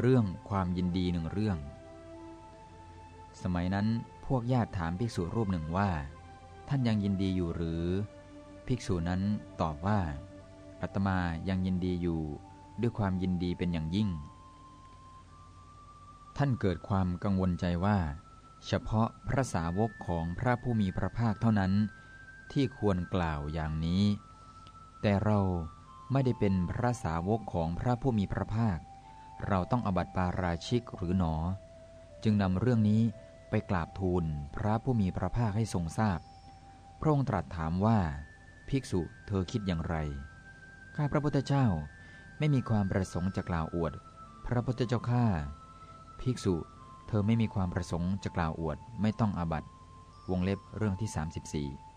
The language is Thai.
เรื่องความยินดีหนึ่งเรื่อง สมัยนั้นพวกญาติถามภิกษุรูปหนึ่งว่า ท่านยังยินดีอยู่หรือ ภิกษุนั้นตอบว่าอาตมายังยินดีอยู่ด้วยความยินดีเป็นอย่างยิ่ง ท่านเกิดความกังวลใจว่า เฉพาะพระสาวกของพระผู้มีพระภาคเท่านั้น ที่ควรกล่าวอย่างนี้ แต่เราไม่ได้เป็นพระสาวกของพระผู้มีพระภาค เราต้องอบัติปาราชิกหรือหนอ จึงนำเรื่องนี้ไปกราบทูลพระผู้มีพระภาคให้ทรงทราบพระองค์ตรัสถามว่า ภิกษุเธอคิดอย่างไร ข้าพระพุทธเจ้าไม่มีความประสงค์จะกล่าวอวด พระพุทธเจ้าข้าภิกษุเธอไม่มีความประสงค์จะกล่าวอวด ไม่ต้องอาบัตวงเล็บเรื่องที่ 34